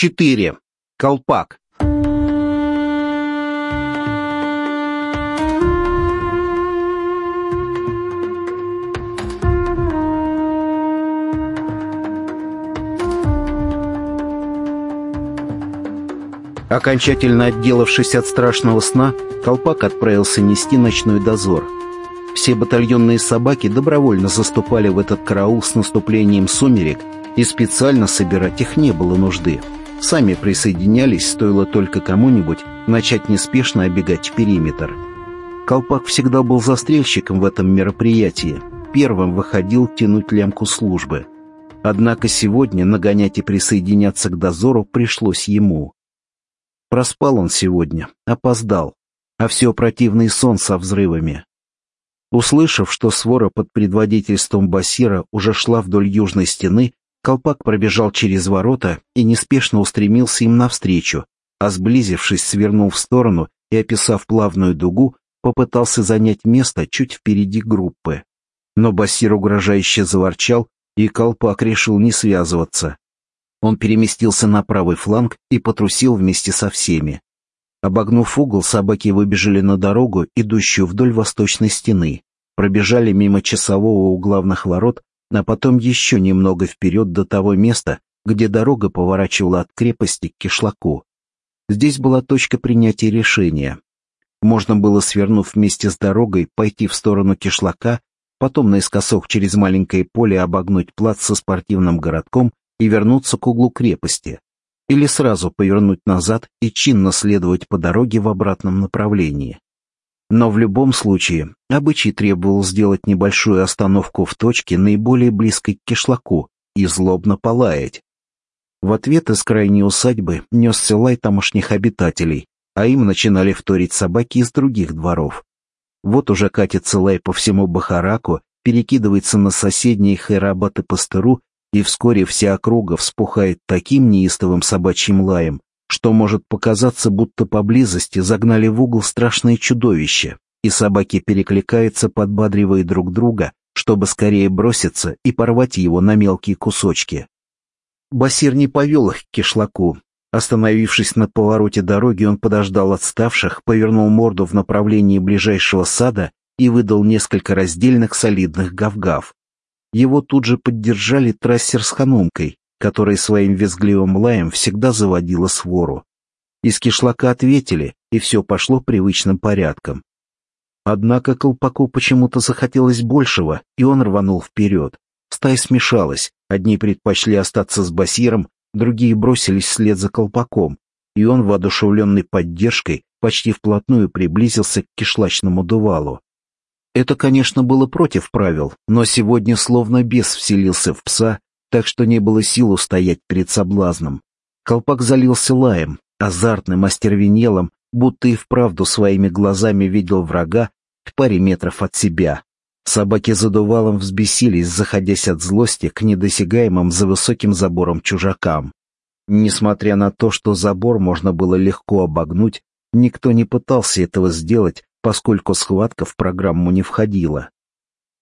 4. Колпак. Окончательно отделавшись от страшного сна, Колпак отправился нести ночной дозор. Все батальонные собаки добровольно заступали в этот караул с наступлением сумерек, и специально собирать их не было нужды. Сами присоединялись, стоило только кому-нибудь начать неспешно обегать периметр. Колпак всегда был застрельщиком в этом мероприятии, первым выходил тянуть лямку службы. Однако сегодня нагонять и присоединяться к дозору пришлось ему. Проспал он сегодня, опоздал, а все противный сон со взрывами. Услышав, что свора под предводительством Басира уже шла вдоль южной стены, колпак пробежал через ворота и неспешно устремился им навстречу, а сблизившись, свернул в сторону и, описав плавную дугу, попытался занять место чуть впереди группы. Но Басир угрожающе заворчал, и колпак решил не связываться. Он переместился на правый фланг и потрусил вместе со всеми. Обогнув угол, собаки выбежали на дорогу, идущую вдоль восточной стены, пробежали мимо часового у главных ворот, а потом еще немного вперед до того места, где дорога поворачивала от крепости к кишлаку. Здесь была точка принятия решения. Можно было, свернув вместе с дорогой, пойти в сторону кишлака, потом наискосок через маленькое поле обогнуть плац со спортивным городком и вернуться к углу крепости, или сразу повернуть назад и чинно следовать по дороге в обратном направлении. Но в любом случае, обычай требовал сделать небольшую остановку в точке, наиболее близкой к кишлаку, и злобно полаять. В ответ из крайней усадьбы несся лай тамошних обитателей, а им начинали вторить собаки из других дворов. Вот уже катится лай по всему Бахараку, перекидывается на соседние хайрабаты пастыру и вскоре вся округа вспухает таким неистовым собачьим лаем, что может показаться, будто поблизости загнали в угол страшное чудовище, и собаки перекликаются, подбадривая друг друга, чтобы скорее броситься и порвать его на мелкие кусочки. Басир не повел их к кишлаку. Остановившись на повороте дороги, он подождал отставших, повернул морду в направлении ближайшего сада и выдал несколько раздельных солидных гав-гав. Его тут же поддержали трассер с ханумкой, которая своим визгливым лаем всегда заводила свору. Из кишлака ответили, и все пошло привычным порядком. Однако колпаку почему-то захотелось большего, и он рванул вперед. Стая смешалась, одни предпочли остаться с Басиром, другие бросились вслед за колпаком, и он, воодушевленный поддержкой, почти вплотную приблизился к кишлачному дувалу. Это, конечно, было против правил, но сегодня словно бес вселился в пса, так что не было сил устоять перед соблазном. Колпак залился лаем, азартным, остервенелым, будто и вправду своими глазами видел врага в паре метров от себя. Собаки задувалом взбесились, заходясь от злости к недосягаемым за высоким забором чужакам. Несмотря на то, что забор можно было легко обогнуть, никто не пытался этого сделать, поскольку схватка в программу не входила.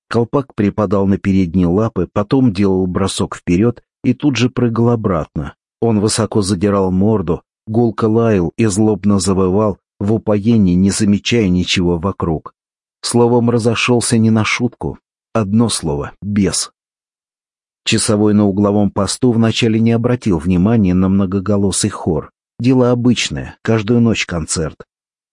Колпак припадал на передние лапы, потом делал бросок вперед и тут же прыгал обратно. Он высоко задирал морду, гулко лаял и злобно завывал, в упоении не замечая ничего вокруг. Словом, разошелся не на шутку. Одно слово — бес. Часовой на угловом посту вначале не обратил внимания на многоголосый хор. Дело обычное, каждую ночь концерт.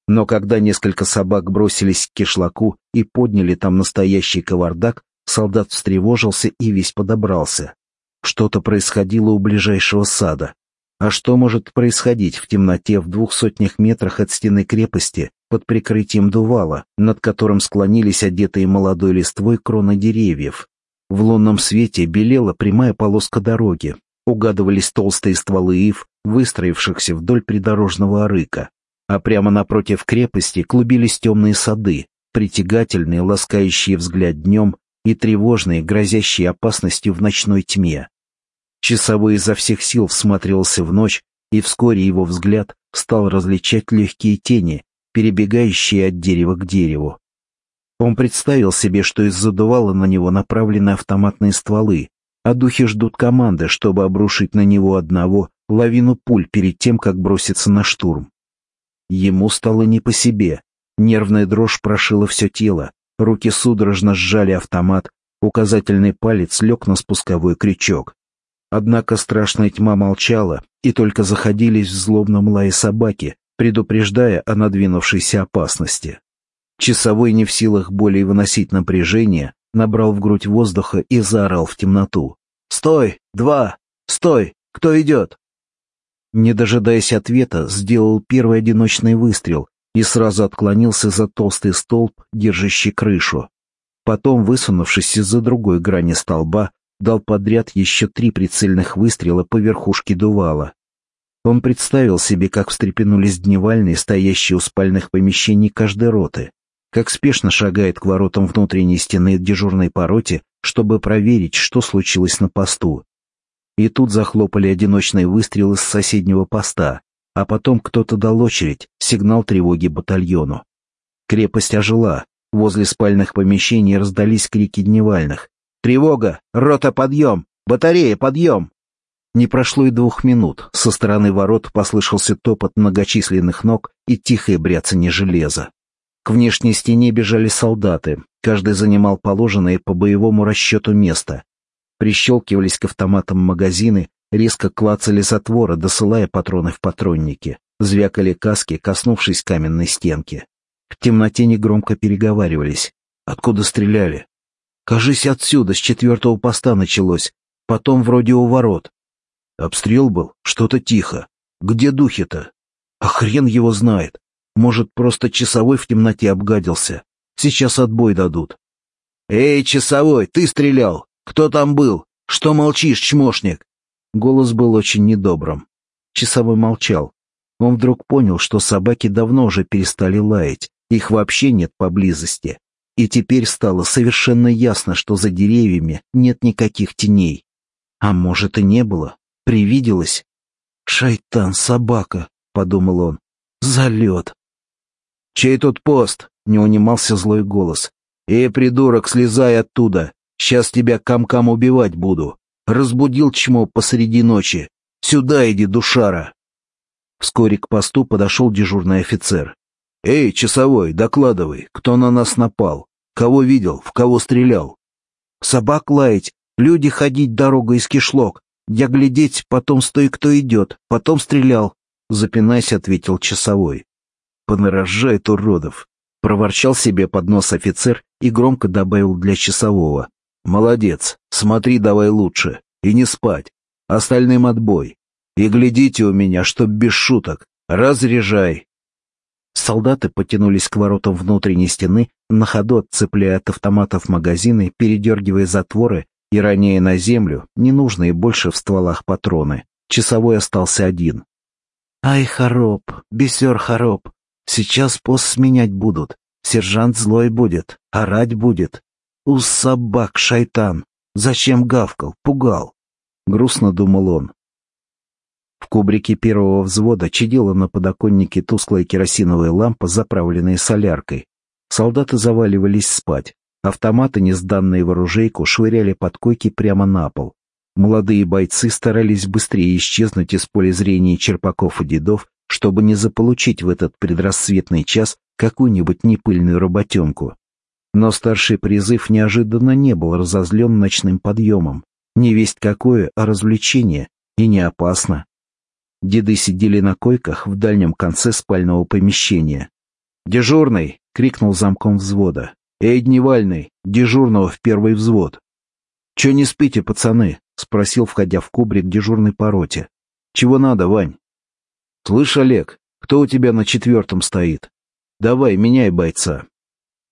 Но когда несколько собак бросились к кишлаку и подняли там настоящий кавардак, солдат встревожился и весь подобрался. Что-то происходило у ближайшего сада. А что может происходить в темноте в двух сотнях метрах от стены крепости под прикрытием дувала, над которым склонились одетые молодой листвой кроны деревьев? В лунном свете белела прямая полоска дороги, угадывались толстые стволы ив, выстроившихся вдоль придорожного арыка а прямо напротив крепости клубились темные сады, притягательные, ласкающие взгляд днем и тревожные, грозящие опасностью в ночной тьме. Часовой изо всех сил всматривался в ночь, и вскоре его взгляд стал различать легкие тени, перебегающие от дерева к дереву. Он представил себе, что из задувала на него направлены автоматные стволы, а духи ждут команды, чтобы обрушить на него одного, лавину пуль перед тем, как броситься на штурм. Ему стало не по себе. Нервная дрожь прошила все тело, руки судорожно сжали автомат, указательный палец лег на спусковой крючок. Однако страшная тьма молчала, и только заходились в злобном лае собаки, предупреждая о надвинувшейся опасности. Часовой не в силах более выносить напряжение, набрал в грудь воздуха и заорал в темноту. «Стой! Два! Стой! Кто идет?» Не дожидаясь ответа, сделал первый одиночный выстрел и сразу отклонился за толстый столб, держащий крышу. Потом, высунувшись из-за другой грани столба, дал подряд еще три прицельных выстрела по верхушке дувала. Он представил себе, как встрепенулись дневальные, стоящие у спальных помещений каждой роты, как спешно шагает к воротам внутренней стены дежурной по роте, чтобы проверить, что случилось на посту. И тут захлопали одиночные выстрелы с соседнего поста, а потом кто-то дал очередь, сигнал тревоги батальону. Крепость ожила, возле спальных помещений раздались крики дневальных. «Тревога! Рота, подъем! Батарея, подъем!» Не прошло и двух минут, со стороны ворот послышался топот многочисленных ног и тихое бряцание железа. К внешней стене бежали солдаты, каждый занимал положенное по боевому расчету место, Прищелкивались к автоматам магазины, резко клацали затвора, досылая патроны в патронники. Звякали каски, коснувшись каменной стенки. В темноте негромко переговаривались. Откуда стреляли? Кажись, отсюда, с четвертого поста началось. Потом вроде у ворот. Обстрел был? Что-то тихо. Где духи-то? А хрен его знает. Может, просто часовой в темноте обгадился. Сейчас отбой дадут. «Эй, часовой, ты стрелял! Кто там был? Что молчишь, чмошник?» Голос был очень недобрым. Часовой молчал. Он вдруг понял, что собаки давно уже перестали лаять, их вообще нет поблизости. И теперь стало совершенно ясно, что за деревьями нет никаких теней. А может и не было. Привиделось. «Шайтан, собака», — подумал он. «Залет». «Чей тут пост?» — не унимался злой голос. «Эй, придурок, слезай оттуда! Сейчас тебя кам-кам убивать буду. Разбудил чмо посреди ночи. Сюда иди, душара. Вскоре к посту подошел дежурный офицер. «Эй, часовой, докладывай, кто на нас напал? Кого видел, в кого стрелял?» «Собак лаять, люди ходить дорогой из кишлок. Я глядеть, потом стой, кто идет, потом стрелял», — запинаясь, ответил часовой. «Понарожает уродов», — проворчал себе под нос офицер и громко добавил для часового. Молодец, смотри давай лучше. И не спать. Остальным отбой. И глядите у меня, чтоб без шуток. Разряжай. Солдаты потянулись к воротам внутренней стены, на ходу отцепляя от автоматов магазины, передергивая затворы и роняя на землю ненужные больше в стволах патроны. Часовой остался один. «Ай, хороп, бисер хороп, сейчас пост сменять будут. Сержант злой будет, орать будет. У собак шайтан! Зачем гавкал, пугал? Грустно думал он. В кубрике первого взвода чадила на подоконнике тусклая керосиновая лампа, заправленная соляркой. Солдаты заваливались спать. Автоматы, не сданные в оружейку, швыряли под койки прямо на пол. Молодые бойцы старались быстрее исчезнуть из поля зрения черпаков и дедов, чтобы не заполучить в этот предрассветный час какую-нибудь непыльную работенку. Но старший призыв неожиданно не был разозлен ночным подъемом. Не весть какое, а развлечение, и не опасно. Деды сидели на койках в дальнем конце спального помещения. «Дежурный!» — крикнул замком взвода. «Эй, дневальный! Дежурного в первый взвод!» «Че не спите, пацаны?» — спросил, входя в кубрик дежурный по роте. «Чего надо, Вань?» «Слышь, Олег, кто у тебя на четвертом стоит? Давай, меняй бойца.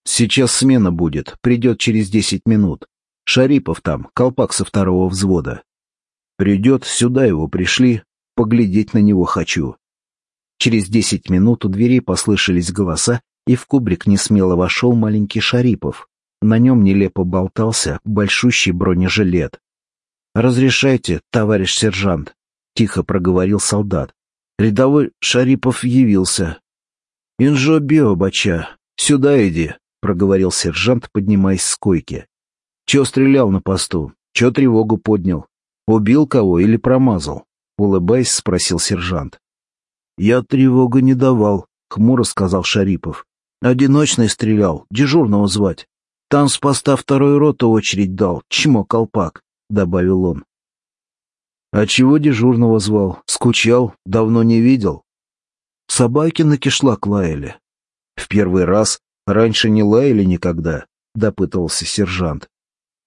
Сейчас смена будет, придет через десять минут. Шарипов там, колпак со второго взвода. Придет, сюда его пришли, поглядеть на него хочу. Через десять минут у дверей послышались голоса, и в кубрик несмело вошел маленький Шарипов. На нем нелепо болтался большущий бронежилет. «Разрешайте, товарищ сержант», — тихо проговорил солдат. Рядовой Шарипов явился. «Инжо био, бача, сюда иди», — проговорил сержант, поднимаясь с койки. «Чё стрелял на посту? Чё тревогу поднял? Убил кого или промазал? улыбаясь, спросил сержант. «Я тревогу не давал», — хмуро сказал Шарипов. «Одиночный стрелял, дежурного звать. Там с поста второй роты очередь дал, чмо колпак», — добавил он. «А чего дежурного звал? Скучал? Давно не видел?» «Собаки на кишлак лаяли». «В первый раз? Раньше не лаяли никогда?» — допытывался сержант.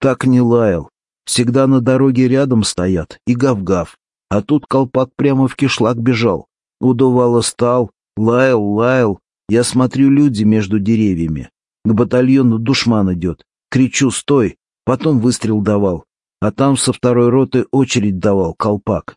«Так не лаял. Всегда на дороге рядом стоят и гав-гав. А тут колпак прямо в кишлак бежал. Удувало стал, лаял, лаял. Я смотрю, люди между деревьями. К батальону душман идет. Кричу «Стой!» Потом выстрел давал а там со второй роты очередь давал колпак.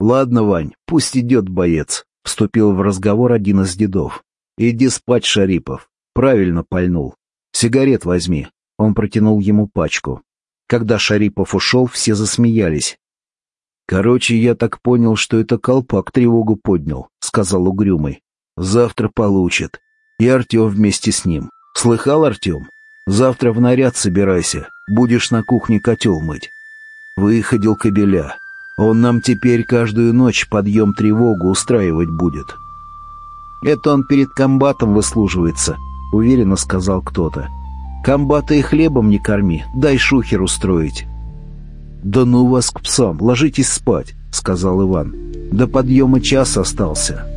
«Ладно, Вань, пусть идет боец», — вступил в разговор один из дедов. «Иди спать, Шарипов. Правильно пальнул. Сигарет возьми». Он протянул ему пачку. Когда Шарипов ушел, все засмеялись. «Короче, я так понял, что это колпак тревогу поднял», — сказал Угрюмый. «Завтра получит. И Артем вместе с ним. Слыхал, Артем? Завтра в наряд собирайся. Будешь на кухне котел мыть. Выходил кобеля. Он нам теперь каждую ночь подъем тревогу устраивать будет. Это он перед комбатом выслуживается, уверенно сказал кто-то. Комбата и хлебом не корми, дай шухер устроить. Да ну вас к псам, ложитесь спать, сказал Иван. До подъема час остался.